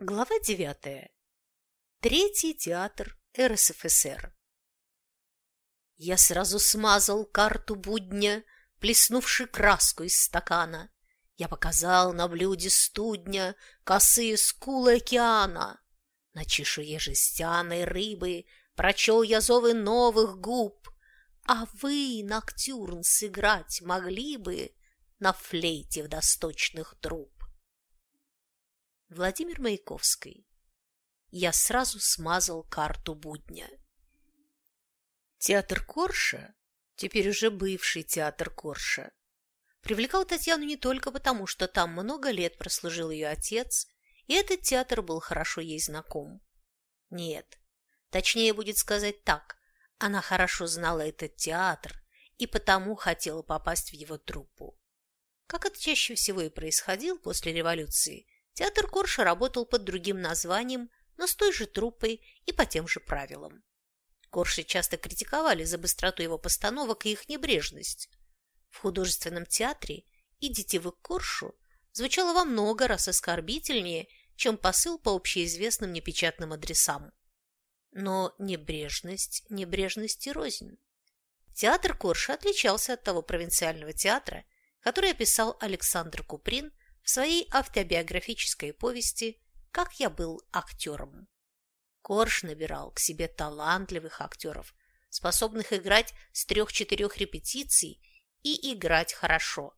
Глава девятая. Третий театр РСФСР. Я сразу смазал карту будня, плеснувши краску из стакана. Я показал на блюде студня косые скулы океана. На чешуе жестяной рыбы прочел я зовы новых губ. А вы, Ноктюрн, сыграть могли бы на флейте водосточных труб. Владимир Маяковский. Я сразу смазал карту будня. Театр Корша, теперь уже бывший театр Корша, привлекал Татьяну не только потому, что там много лет прослужил ее отец, и этот театр был хорошо ей знаком. Нет, точнее будет сказать так, она хорошо знала этот театр и потому хотела попасть в его труппу. Как это чаще всего и происходило после революции – Театр Корша работал под другим названием, но с той же труппой и по тем же правилам. Корши часто критиковали за быстроту его постановок и их небрежность. В художественном театре «Идите вы к Коршу» звучало во много раз оскорбительнее, чем посыл по общеизвестным непечатным адресам. Но небрежность небрежности рознь. Театр Корша отличался от того провинциального театра, который описал Александр Куприн в своей автобиографической повести «Как я был актером». Корж набирал к себе талантливых актеров, способных играть с трех-четырех репетиций и играть хорошо.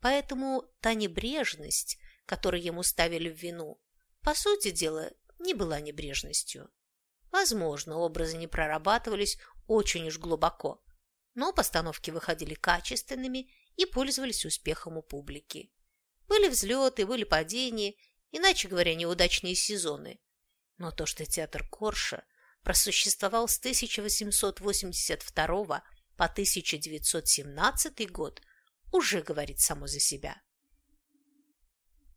Поэтому та небрежность, которую ему ставили в вину, по сути дела, не была небрежностью. Возможно, образы не прорабатывались очень уж глубоко, но постановки выходили качественными и пользовались успехом у публики. Были взлеты, были падения, иначе говоря, неудачные сезоны. Но то, что театр Корша просуществовал с 1882 по 1917 год, уже говорит само за себя.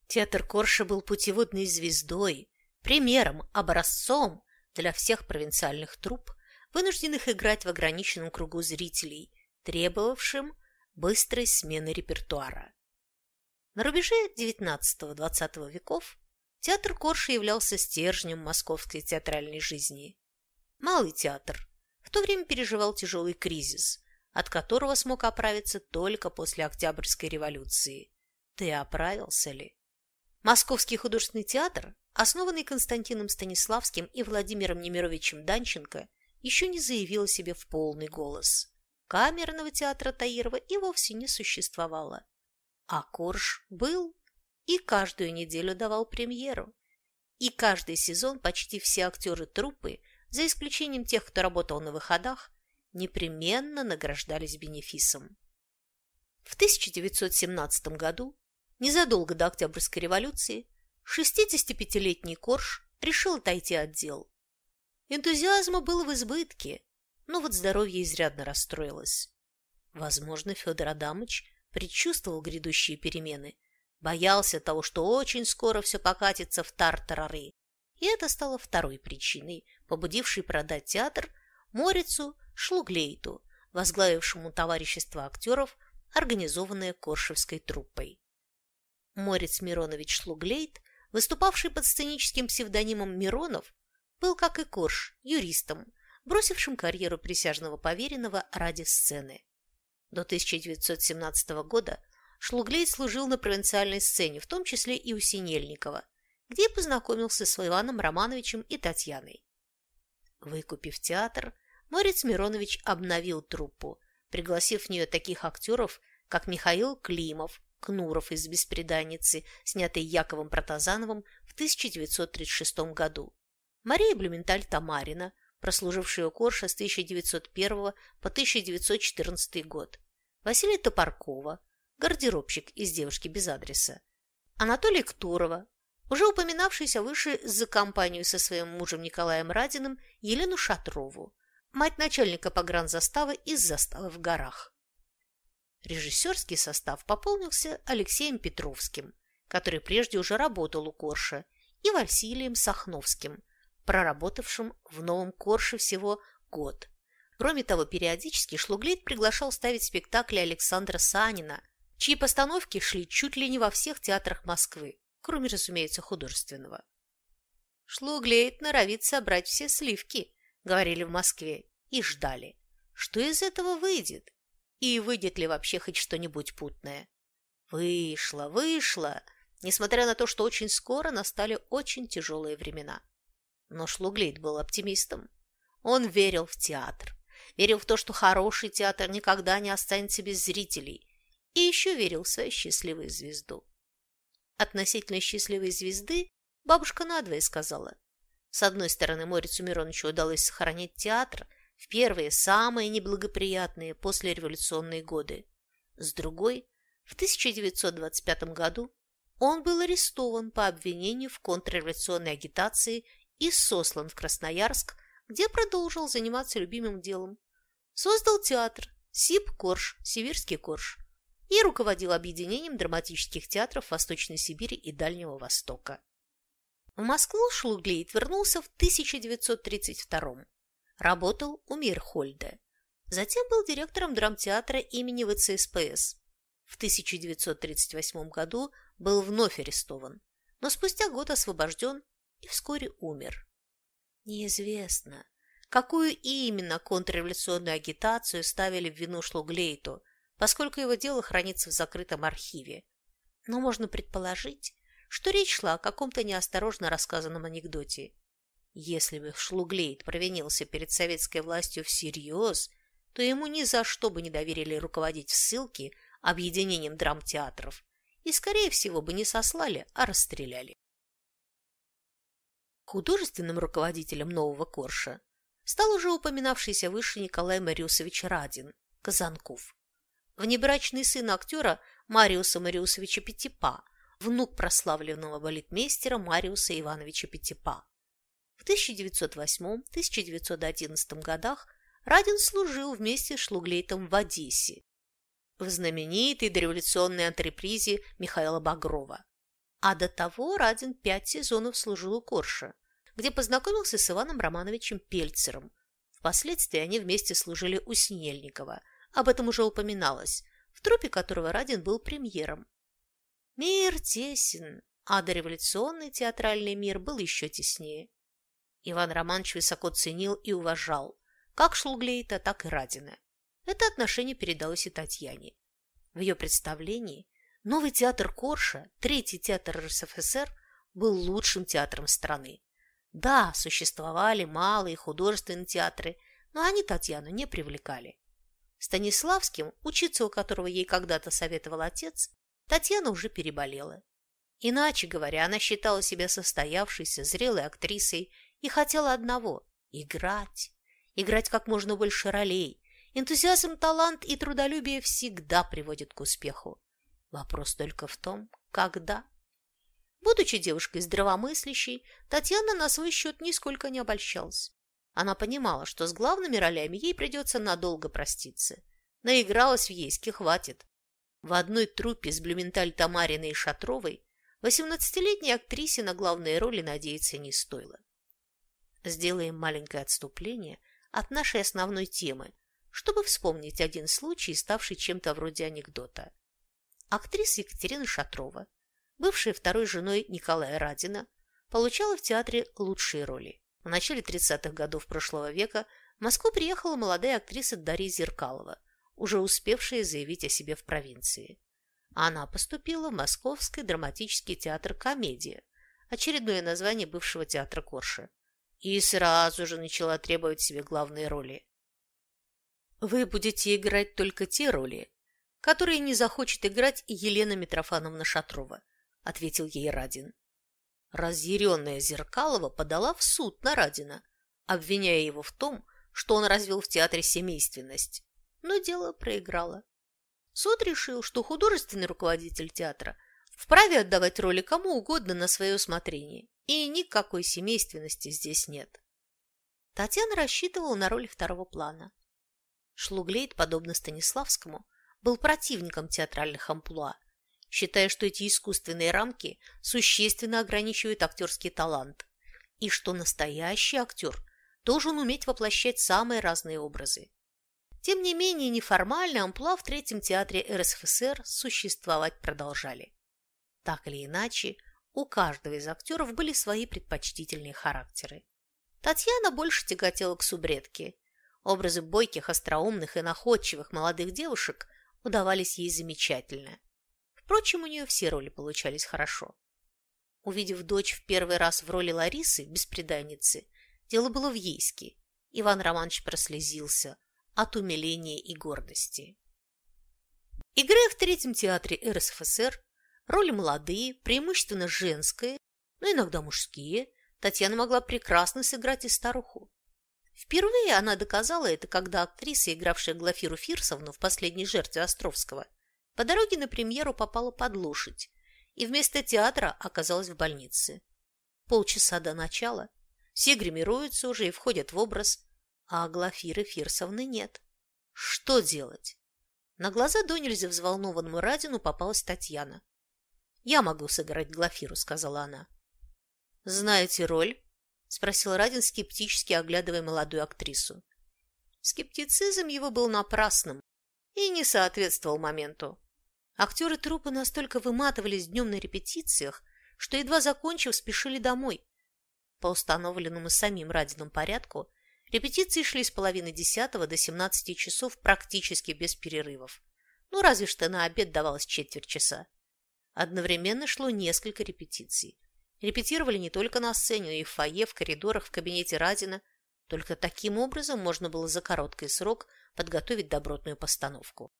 Театр Корша был путеводной звездой, примером, образцом для всех провинциальных труп, вынужденных играть в ограниченном кругу зрителей, требовавшим быстрой смены репертуара. На рубеже XIX-XX веков театр Корша являлся стержнем московской театральной жизни. Малый театр в то время переживал тяжелый кризис, от которого смог оправиться только после Октябрьской революции. Ты оправился ли? Московский художественный театр, основанный Константином Станиславским и Владимиром Немировичем Данченко, еще не заявил о себе в полный голос. Камерного театра Таирова и вовсе не существовало. А Корж был и каждую неделю давал премьеру. И каждый сезон почти все актеры труппы, за исключением тех, кто работал на выходах, непременно награждались бенефисом. В 1917 году, незадолго до Октябрьской революции, 65-летний Корж решил отойти от дел. Энтузиазма было в избытке, но вот здоровье изрядно расстроилось. Возможно, Федор Адамыч предчувствовал грядущие перемены, боялся того, что очень скоро все покатится в тартарары. И это стало второй причиной, побудившей продать театр Морицу Шлуглейту, возглавившему товарищество актеров, организованное Коршевской труппой. Морец Миронович Шлуглейт, выступавший под сценическим псевдонимом Миронов, был, как и Корж, юристом, бросившим карьеру присяжного поверенного ради сцены. До 1917 года Шлуглей служил на провинциальной сцене, в том числе и у Синельникова, где познакомился с Иваном Романовичем и Татьяной. Выкупив театр, Морец Миронович обновил труппу, пригласив в нее таких актеров, как Михаил Климов, Кнуров из «Беспреданницы», снятый Яковом Протазановым в 1936 году, Мария Блюменталь-Тамарина, прослужившая у Корша с 1901 по 1914 год, Василия Топоркова, гардеробщик из «Девушки без адреса», Анатолия Ктурова, уже упоминавшийся выше за компанию со своим мужем Николаем Радиным Елену Шатрову, мать начальника погранзаставы из заставы в горах. Режиссерский состав пополнился Алексеем Петровским, который прежде уже работал у Корша, и Василием Сахновским, проработавшим в Новом Корше всего год – Кроме того, периодически Шлуглейт приглашал ставить спектакли Александра Санина, чьи постановки шли чуть ли не во всех театрах Москвы, кроме, разумеется, художественного. Шлуглейт норовит собрать все сливки, говорили в Москве, и ждали, что из этого выйдет, и выйдет ли вообще хоть что-нибудь путное. Вышло, вышло, несмотря на то, что очень скоро настали очень тяжелые времена. Но Шлуглейт был оптимистом. Он верил в театр, верил в то, что хороший театр никогда не останется без зрителей, и еще верил в свою счастливую звезду. Относительно счастливой звезды бабушка надвое сказала. С одной стороны, Морицу Мироновичу удалось сохранить театр в первые, самые неблагоприятные послереволюционные годы. С другой, в 1925 году он был арестован по обвинению в контрреволюционной агитации и сослан в Красноярск, где продолжил заниматься любимым делом. Создал театр Сип Корж, Сибирский Корж и руководил объединением драматических театров Восточной Сибири и Дальнего Востока. В Москву Шлуглейт вернулся в 1932 Работал у Мирхольда. Затем был директором драмтеатра имени ВЦСПС. В 1938 году был вновь арестован, но спустя год освобожден и вскоре умер. Неизвестно, какую именно контрреволюционную агитацию ставили в вину Шлуглейту, поскольку его дело хранится в закрытом архиве. Но можно предположить, что речь шла о каком-то неосторожно рассказанном анекдоте. Если бы Шлуглейт провинился перед советской властью всерьез, то ему ни за что бы не доверили руководить в ссылке объединением драмтеатров и, скорее всего, бы не сослали, а расстреляли. Художественным руководителем нового Корша стал уже упоминавшийся выше Николай Мариусович Радин, Казанков. Внебрачный сын актера Мариуса Мариусовича Петипа, внук прославленного балетмейстера Мариуса Ивановича Петипа. В 1908-1911 годах Радин служил вместе с Шлуглейтом в Одессе, в знаменитой дореволюционной антрепризе Михаила Багрова. А до того Радин пять сезонов служил у Корша, где познакомился с Иваном Романовичем Пельцером. Впоследствии они вместе служили у Снельникова. Об этом уже упоминалось, в трупе которого Радин был премьером. Мир тесен, а дореволюционный театральный мир был еще теснее. Иван Романович высоко ценил и уважал как Шлуглейта, так и Радина. Это отношение передалось и Татьяне. В ее представлении новый театр Корша, третий театр РСФСР, был лучшим театром страны. Да, существовали малые художественные театры, но они Татьяну не привлекали. Станиславским, учиться у которого ей когда-то советовал отец, Татьяна уже переболела. Иначе говоря, она считала себя состоявшейся, зрелой актрисой и хотела одного – играть. Играть как можно больше ролей, Энтузиазм, талант и трудолюбие всегда приводят к успеху. Вопрос только в том, когда. Будучи девушкой здравомыслящей, Татьяна на свой счет нисколько не обольщалась. Она понимала, что с главными ролями ей придется надолго проститься. Наигралась в ейске, хватит. В одной труппе с Блюменталь Тамариной и Шатровой 18-летней актрисе на главные роли надеяться не стоило. Сделаем маленькое отступление от нашей основной темы – чтобы вспомнить один случай, ставший чем-то вроде анекдота. Актриса Екатерина Шатрова, бывшая второй женой Николая Радина, получала в театре лучшие роли. В начале 30-х годов прошлого века в Москву приехала молодая актриса Дарья Зеркалова, уже успевшая заявить о себе в провинции. Она поступила в Московский драматический театр «Комедия», очередное название бывшего театра Корша, и сразу же начала требовать себе главные роли. Вы будете играть только те роли, которые не захочет играть Елена Митрофановна Шатрова, ответил ей Радин. Разъяренная Зеркалова подала в суд на Радина, обвиняя его в том, что он развел в театре семейственность, но дело проиграло. Суд решил, что художественный руководитель театра вправе отдавать роли кому угодно на свое усмотрение, и никакой семейственности здесь нет. Татьяна рассчитывала на роль второго плана. Шлуглейт, подобно Станиславскому, был противником театральных амплуа, считая, что эти искусственные рамки существенно ограничивают актерский талант и что настоящий актер должен уметь воплощать самые разные образы. Тем не менее, неформально амплуа в Третьем театре РСФСР существовать продолжали. Так или иначе, У каждого из актеров были свои предпочтительные характеры. Татьяна больше тяготела к субредке. Образы бойких, остроумных и находчивых молодых девушек удавались ей замечательно. Впрочем, у нее все роли получались хорошо. Увидев дочь в первый раз в роли Ларисы, беспреданницы, дело было в Ейске. Иван Романович прослезился от умиления и гордости. Играя в третьем театре РСФСР, роли молодые, преимущественно женские, но иногда мужские, Татьяна могла прекрасно сыграть и старуху. Впервые она доказала это, когда актриса, игравшая Глафиру Фирсовну в «Последней жертве Островского», по дороге на премьеру попала под лошадь и вместо театра оказалась в больнице. Полчаса до начала все гримируются уже и входят в образ, а Глафиры Фирсовны нет. Что делать? На глаза до нельзя взволнованному Радину попалась Татьяна. «Я могу сыграть Глафиру», — сказала она. «Знаете роль?» — спросил Радин, скептически оглядывая молодую актрису. Скептицизм его был напрасным и не соответствовал моменту. Актеры труппы настолько выматывались днем на репетициях, что, едва закончив, спешили домой. По установленному самим Радином порядку, репетиции шли с половины десятого до семнадцати часов практически без перерывов. Ну, разве что на обед давалось четверть часа. Одновременно шло несколько репетиций. Репетировали не только на сцене, но и в фойе, в коридорах, в кабинете Радина. Только таким образом можно было за короткий срок подготовить добротную постановку.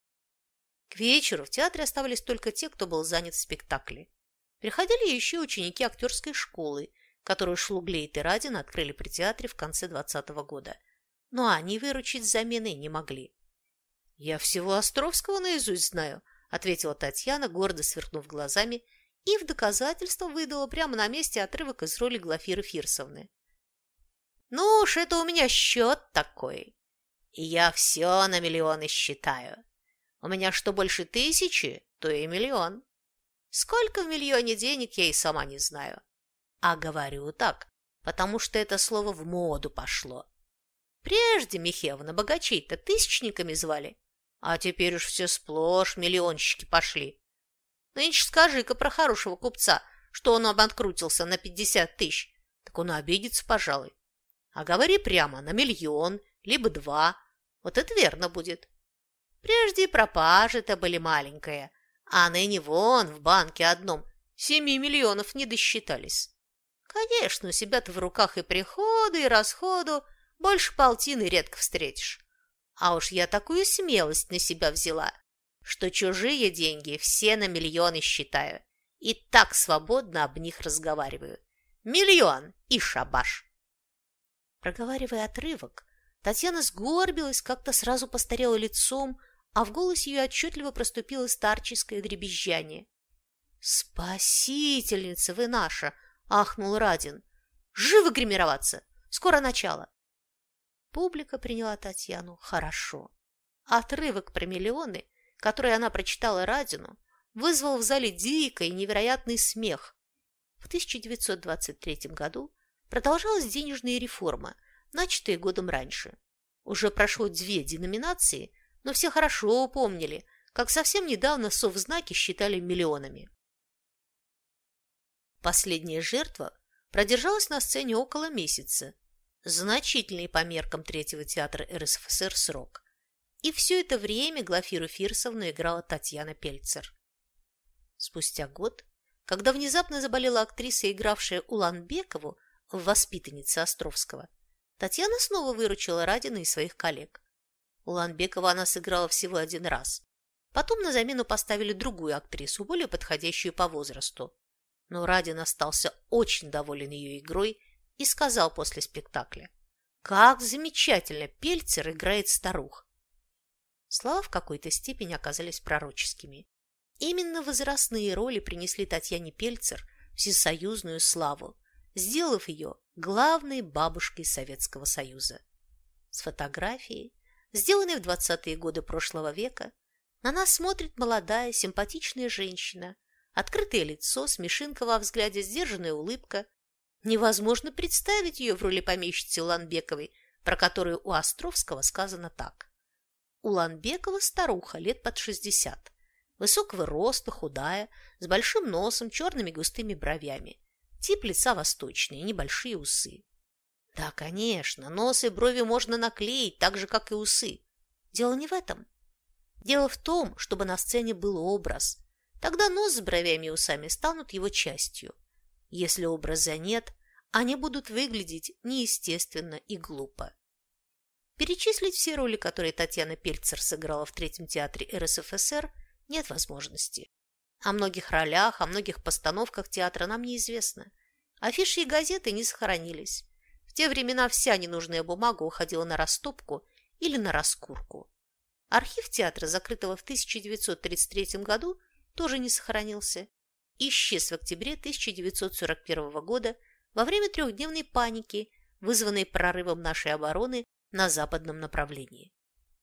К вечеру в театре оставались только те, кто был занят в спектакле. Приходили еще ученики актерской школы, которую Шлуглейт и Радин открыли при театре в конце двадцатого года. Но они выручить с заменой не могли. «Я всего Островского наизусть знаю», — ответила Татьяна, гордо сверкнув глазами и в доказательство выдала прямо на месте отрывок из роли Глафиры Фирсовны. «Ну уж это у меня счет такой, и я все на миллионы считаю. У меня что больше тысячи, то и миллион. Сколько в миллионе денег, я и сама не знаю. А говорю так, потому что это слово в моду пошло. Прежде Михеевна богачей-то тысячниками звали, а теперь уж все сплошь миллионщики пошли. Нынче скажи-ка про хорошего купца, что он обанкрутился на пятьдесят тысяч, так он обидится, пожалуй. А говори прямо на миллион, либо два. Вот это верно будет. Прежде пропажи-то были маленькие, а ныне вон в банке одном семи миллионов не досчитались. Конечно, у себя-то в руках и приходу, и расходу больше полтины редко встретишь. А уж я такую смелость на себя взяла, что чужие деньги все на миллионы считаю и так свободно об них разговариваю. Миллион и шабаш. Проговаривая отрывок, Татьяна сгорбилась, как-то сразу постарела лицом, а в голосе ее отчетливо проступило старческое дребезжание. «Спасительница вы наша!» — ахнул Радин. «Живо гримироваться! Скоро начало!» Публика приняла Татьяну хорошо. Отрывок про миллионы который она прочитала Радину, вызвал в зале дикий невероятный смех. В 1923 году продолжалась денежная реформа, начатая годом раньше. Уже прошло две деноминации, но все хорошо помнили, как совсем недавно совзнаки считали миллионами. Последняя жертва продержалась на сцене около месяца, значительный по меркам третьего театра РСФСР срок. И все это время Глафиру Фирсовну играла Татьяна Пельцер. Спустя год, когда внезапно заболела актриса, игравшая Уланбекову в «Воспитаннице Островского», Татьяна снова выручила Радина и своих коллег. Уланбекова она сыграла всего один раз. Потом на замену поставили другую актрису, более подходящую по возрасту. Но Радин остался очень доволен ее игрой и сказал после спектакля, «Как замечательно Пельцер играет старух! Слова в какой-то степени оказались пророческими. Именно возрастные роли принесли Татьяне Пельцер всесоюзную славу, сделав ее главной бабушкой Советского Союза. С фотографией, сделанной в 20-е годы прошлого века, на нас смотрит молодая, симпатичная женщина, открытое лицо, смешинка во взгляде, сдержанная улыбка. Невозможно представить ее в роли помещицы Ланбековой, про которую у Островского сказано так. Уланбекова старуха лет под шестьдесят. Высокого роста, худая, с большим носом, черными густыми бровями. Тип лица восточный, небольшие усы. Да, конечно, нос и брови можно наклеить, так же, как и усы. Дело не в этом. Дело в том, чтобы на сцене был образ. Тогда нос с бровями и усами станут его частью. Если образа нет, они будут выглядеть неестественно и глупо. Перечислить все роли, которые Татьяна Пельцер сыграла в Третьем театре РСФСР, нет возможности. О многих ролях, о многих постановках театра нам неизвестно. Афиши и газеты не сохранились. В те времена вся ненужная бумага уходила на растопку или на раскурку. Архив театра, закрытого в 1933 году, тоже не сохранился. Исчез в октябре 1941 года во время трехдневной паники, вызванной прорывом нашей обороны на западном направлении.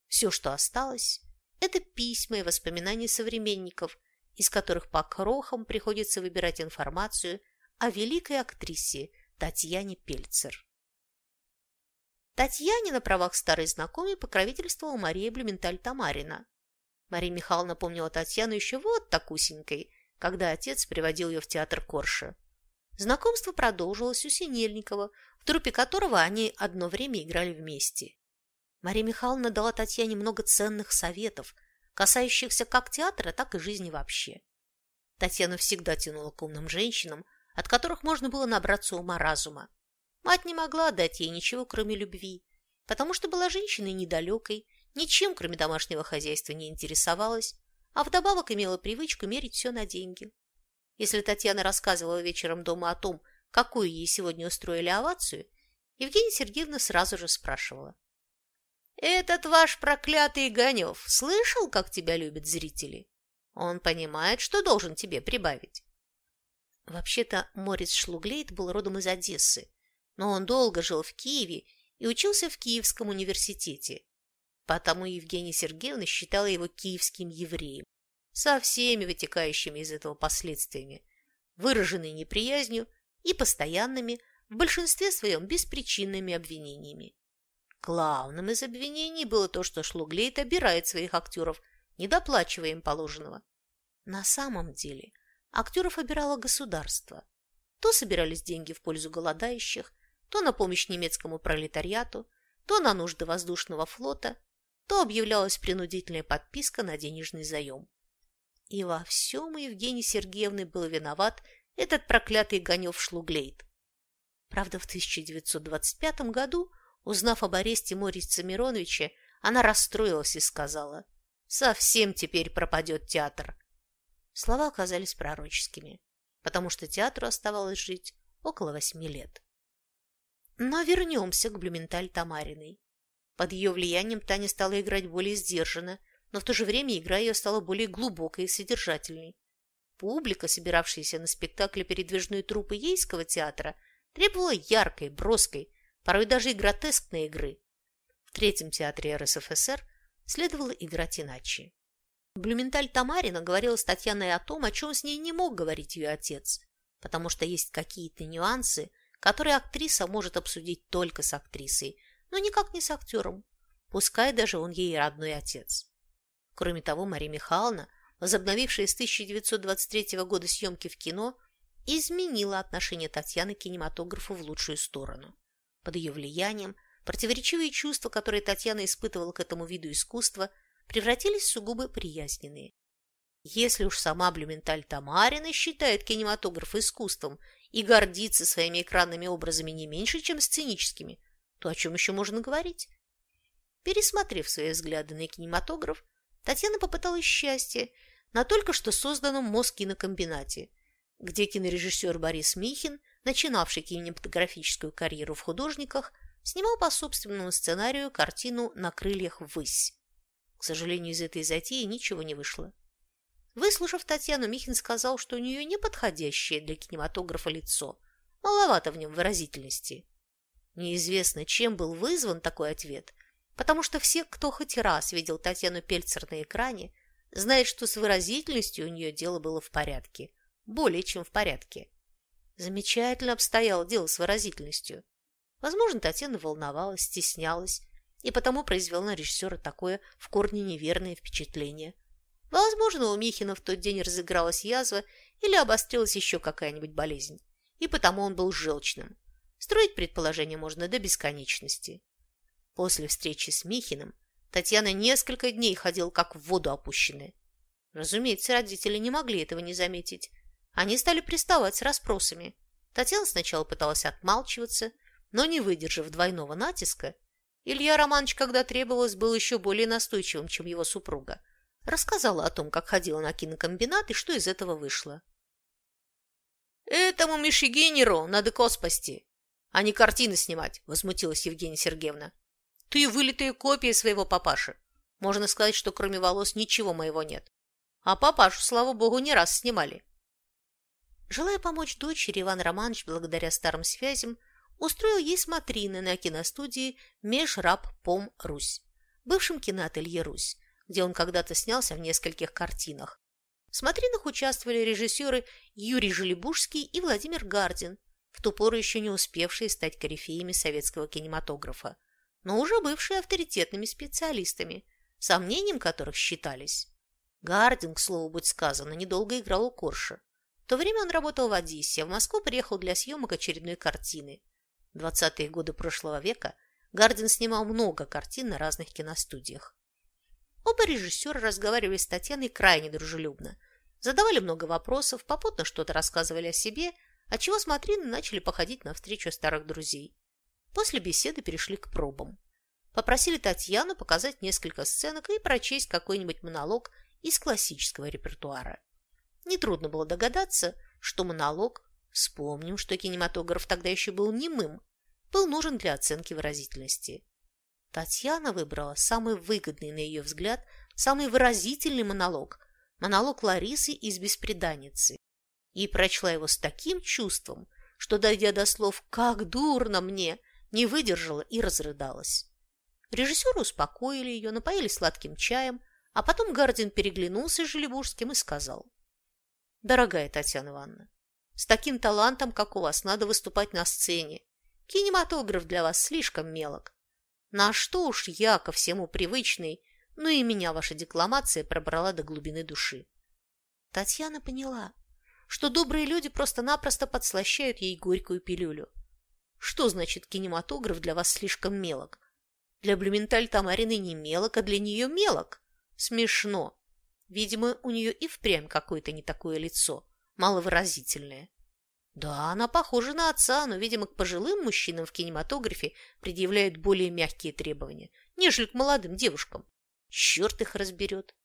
Все, что осталось, это письма и воспоминания современников, из которых по крохам приходится выбирать информацию о великой актрисе Татьяне Пельцер. Татьяне на правах старой знакомой покровительствовала Мария Блюменталь-Тамарина. Мария Михайловна помнила Татьяну еще вот такусенькой, когда отец приводил ее в театр Корша. Знакомство продолжилось у Синельникова, в труппе которого они одно время играли вместе. Мария Михайловна дала Татьяне много ценных советов, касающихся как театра, так и жизни вообще. Татьяна всегда тянула к умным женщинам, от которых можно было набраться ума-разума. Мать не могла дать ей ничего, кроме любви, потому что была женщиной недалекой, ничем, кроме домашнего хозяйства, не интересовалась, а вдобавок имела привычку мерить все на деньги. Если Татьяна рассказывала вечером дома о том, какую ей сегодня устроили овацию, Евгения Сергеевна сразу же спрашивала. «Этот ваш проклятый Ганев слышал, как тебя любят зрители? Он понимает, что должен тебе прибавить». Вообще-то Морис Шлуглейт был родом из Одессы, но он долго жил в Киеве и учился в Киевском университете. Потому Евгения Сергеевна считала его киевским евреем, со всеми вытекающими из этого последствиями, выраженной неприязнью и постоянными, в большинстве своем беспричинными обвинениями. Главным из обвинений было то, что Шлуглейт обирает своих актеров, недоплачивая им положенного. На самом деле актеров обирало государство. То собирались деньги в пользу голодающих, то на помощь немецкому пролетариату, то на нужды воздушного флота, то объявлялась принудительная подписка на денежный заем. И во всем Евгений Сергеевны был виноват этот проклятый Гонев Шлуглейт. Правда, в 1925 году, узнав об аресте Морица Мироновича, она расстроилась и сказала «Совсем теперь пропадет театр». Слова оказались пророческими, потому что театру оставалось жить около восьми лет. Но вернемся к Блюменталь Тамариной. Под ее влиянием Таня стала играть более сдержанно, но в то же время игра ее стала более глубокой и содержательной. Публика, собиравшаяся на спектакле передвижной труппы Ейского театра, требовала яркой, броской, порой даже и гротескной игры. В Третьем театре РСФСР следовало играть иначе. Блюменталь Тамарина говорила с Татьяной о том, о чем с ней не мог говорить ее отец, потому что есть какие-то нюансы, которые актриса может обсудить только с актрисой, но никак не с актером, пускай даже он ей родной отец. Кроме того, Мария Михайловна, возобновившая с 1923 года съемки в кино, изменила отношение Татьяны к кинематографу в лучшую сторону. Под ее влиянием противоречивые чувства, которые Татьяна испытывала к этому виду искусства, превратились в сугубо приязненные. Если уж сама Блюменталь Тамарина считает кинематограф искусством и гордится своими экранными образами не меньше, чем сценическими, то о чем еще можно говорить? Пересмотрев свои взгляды на кинематограф, Татьяна попыталась счастье на только что созданном Москинокомбинате, где кинорежиссер Борис Михин, начинавший кинематографическую карьеру в художниках, снимал по собственному сценарию картину «На крыльях ввысь». К сожалению, из этой затеи ничего не вышло. Выслушав Татьяну, Михин сказал, что у нее неподходящее для кинематографа лицо, маловато в нем выразительности. Неизвестно, чем был вызван такой ответ, потому что все, кто хоть раз видел Татьяну Пельцер на экране, знают, что с выразительностью у нее дело было в порядке, более чем в порядке. Замечательно обстояло дело с выразительностью. Возможно, Татьяна волновалась, стеснялась, и потому произвела на режиссера такое в корне неверное впечатление. Возможно, у Михина в тот день разыгралась язва или обострилась еще какая-нибудь болезнь, и потому он был желчным. Строить предположения можно до бесконечности. После встречи с Михиным Татьяна несколько дней ходила как в воду опущенная. Разумеется, родители не могли этого не заметить. Они стали приставать с расспросами. Татьяна сначала пыталась отмалчиваться, но, не выдержав двойного натиска, Илья Романович, когда требовалось, был еще более настойчивым, чем его супруга. Рассказала о том, как ходила на кинокомбинат и что из этого вышло. «Этому Мишигенеру надо коспасти, а не картины снимать», – возмутилась Евгения Сергеевна. «Ты вылитая копия своего папаши. Можно сказать, что кроме волос ничего моего нет. А папашу, слава богу, не раз снимали». Желая помочь дочери, Иван Романович, благодаря старым связям, устроил ей смотрины на киностудии «Межраб Пом Русь», бывшем киноателье «Русь», где он когда-то снялся в нескольких картинах. В смотринах участвовали режиссеры Юрий Желебужский и Владимир Гардин, в ту пору еще не успевшие стать корифеями советского кинематографа, но уже бывшие авторитетными специалистами, сомнением которых считались. Гардин, к слову быть сказано, недолго играл у Корша. В то время он работал в Одессе, а в Москву приехал для съемок очередной картины. В 20-е годы прошлого века Гардин снимал много картин на разных киностудиях. Оба режиссера разговаривали с Татьяной крайне дружелюбно, задавали много вопросов, попутно что-то рассказывали о себе, отчего смотрины начали походить на встречу старых друзей. После беседы перешли к пробам. Попросили Татьяну показать несколько сценок и прочесть какой-нибудь монолог из классического репертуара. Нетрудно было догадаться, что монолог Вспомним, что кинематограф тогда еще был немым, был нужен для оценки выразительности. Татьяна выбрала самый выгодный, на ее взгляд, самый выразительный монолог, монолог Ларисы из «Беспреданницы», и прочла его с таким чувством, что, дойдя до слов «как дурно мне», не выдержала и разрыдалась. Режиссеры успокоили ее, напоили сладким чаем, а потом Гардин переглянулся с Желебужским и сказал. «Дорогая Татьяна Ивановна, с таким талантом, как у вас, надо выступать на сцене. Кинематограф для вас слишком мелок. На что уж я, ко всему привычный, но и меня ваша декламация пробрала до глубины души. Татьяна поняла, что добрые люди просто-напросто подслащают ей горькую пилюлю. Что значит кинематограф для вас слишком мелок? Для Блюменталь Тамарины не мелок, а для нее мелок. Смешно. Видимо, у нее и впрямь какое-то не такое лицо маловыразительная. Да, она похожа на отца, но, видимо, к пожилым мужчинам в кинематографе предъявляют более мягкие требования, нежели к молодым девушкам. Черт их разберет.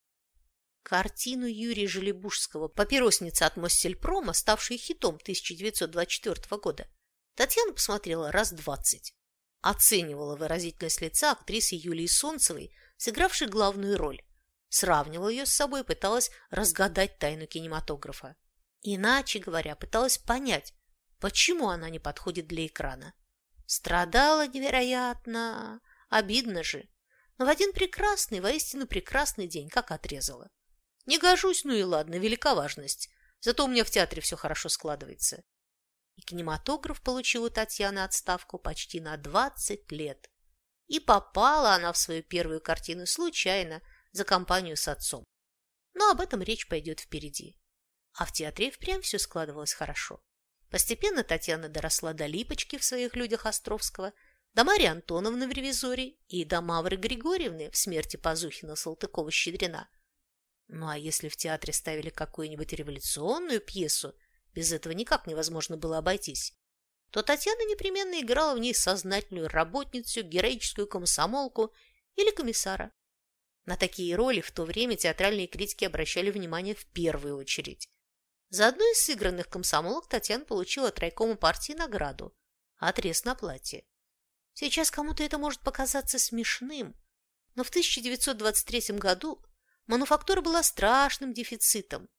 Картину Юрия Желебужского «Папиросница от Моссельпрома», ставшую хитом 1924 года, Татьяна посмотрела раз двадцать. Оценивала выразительность лица актрисы Юлии Солнцевой, сыгравшей главную роль. Сравнивала ее с собой и пыталась разгадать тайну кинематографа. Иначе говоря, пыталась понять, почему она не подходит для экрана. Страдала невероятно, обидно же, но в один прекрасный, воистину прекрасный день как отрезала. Не гожусь, ну и ладно, велика важность, зато у меня в театре все хорошо складывается. И кинематограф получил у Татьяны отставку почти на 20 лет. И попала она в свою первую картину случайно за компанию с отцом. Но об этом речь пойдет впереди. А в театре впрямь все складывалось хорошо. Постепенно Татьяна доросла до Липочки в своих людях Островского, до Марии Антоновны в «Ревизоре» и до Мавры Григорьевны в «Смерти Пазухина Салтыкова-Щедрина». Ну а если в театре ставили какую-нибудь революционную пьесу, без этого никак невозможно было обойтись, то Татьяна непременно играла в ней сознательную работницу, героическую комсомолку или комиссара. На такие роли в то время театральные критики обращали внимание в первую очередь. За одну из сыгранных комсомолок Татьяна получила от райкома партии награду – отрез на платье. Сейчас кому-то это может показаться смешным, но в 1923 году мануфактура была страшным дефицитом.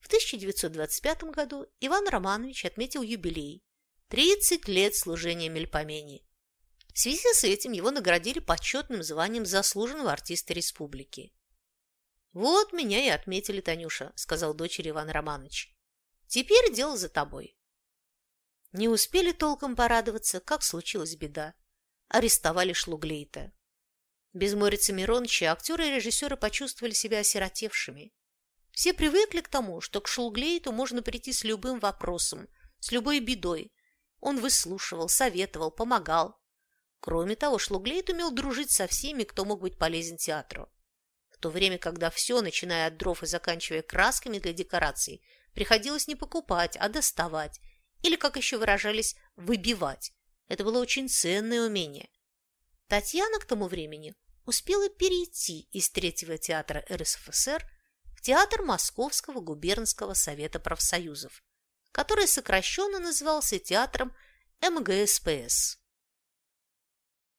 В 1925 году Иван Романович отметил юбилей – 30 лет служения Мельпомене. В связи с этим его наградили почетным званием заслуженного артиста республики. «Вот меня и отметили, Танюша», — сказал дочери Иван Романович. «Теперь дело за тобой». Не успели толком порадоваться, как случилась беда. Арестовали Шлуглейта. Без Морица Мироныча актеры и режиссеры почувствовали себя осиротевшими. Все привыкли к тому, что к Шулглейту можно прийти с любым вопросом, с любой бедой. Он выслушивал, советовал, помогал. Кроме того, Шлуглейт умел дружить со всеми, кто мог быть полезен театру. В то время, когда все, начиная от дров и заканчивая красками для декораций, приходилось не покупать, а доставать, или, как еще выражались, выбивать. Это было очень ценное умение. Татьяна к тому времени успела перейти из третьего театра РСФСР театр Московского губернского совета профсоюзов, который сокращенно назывался театром МГСПС.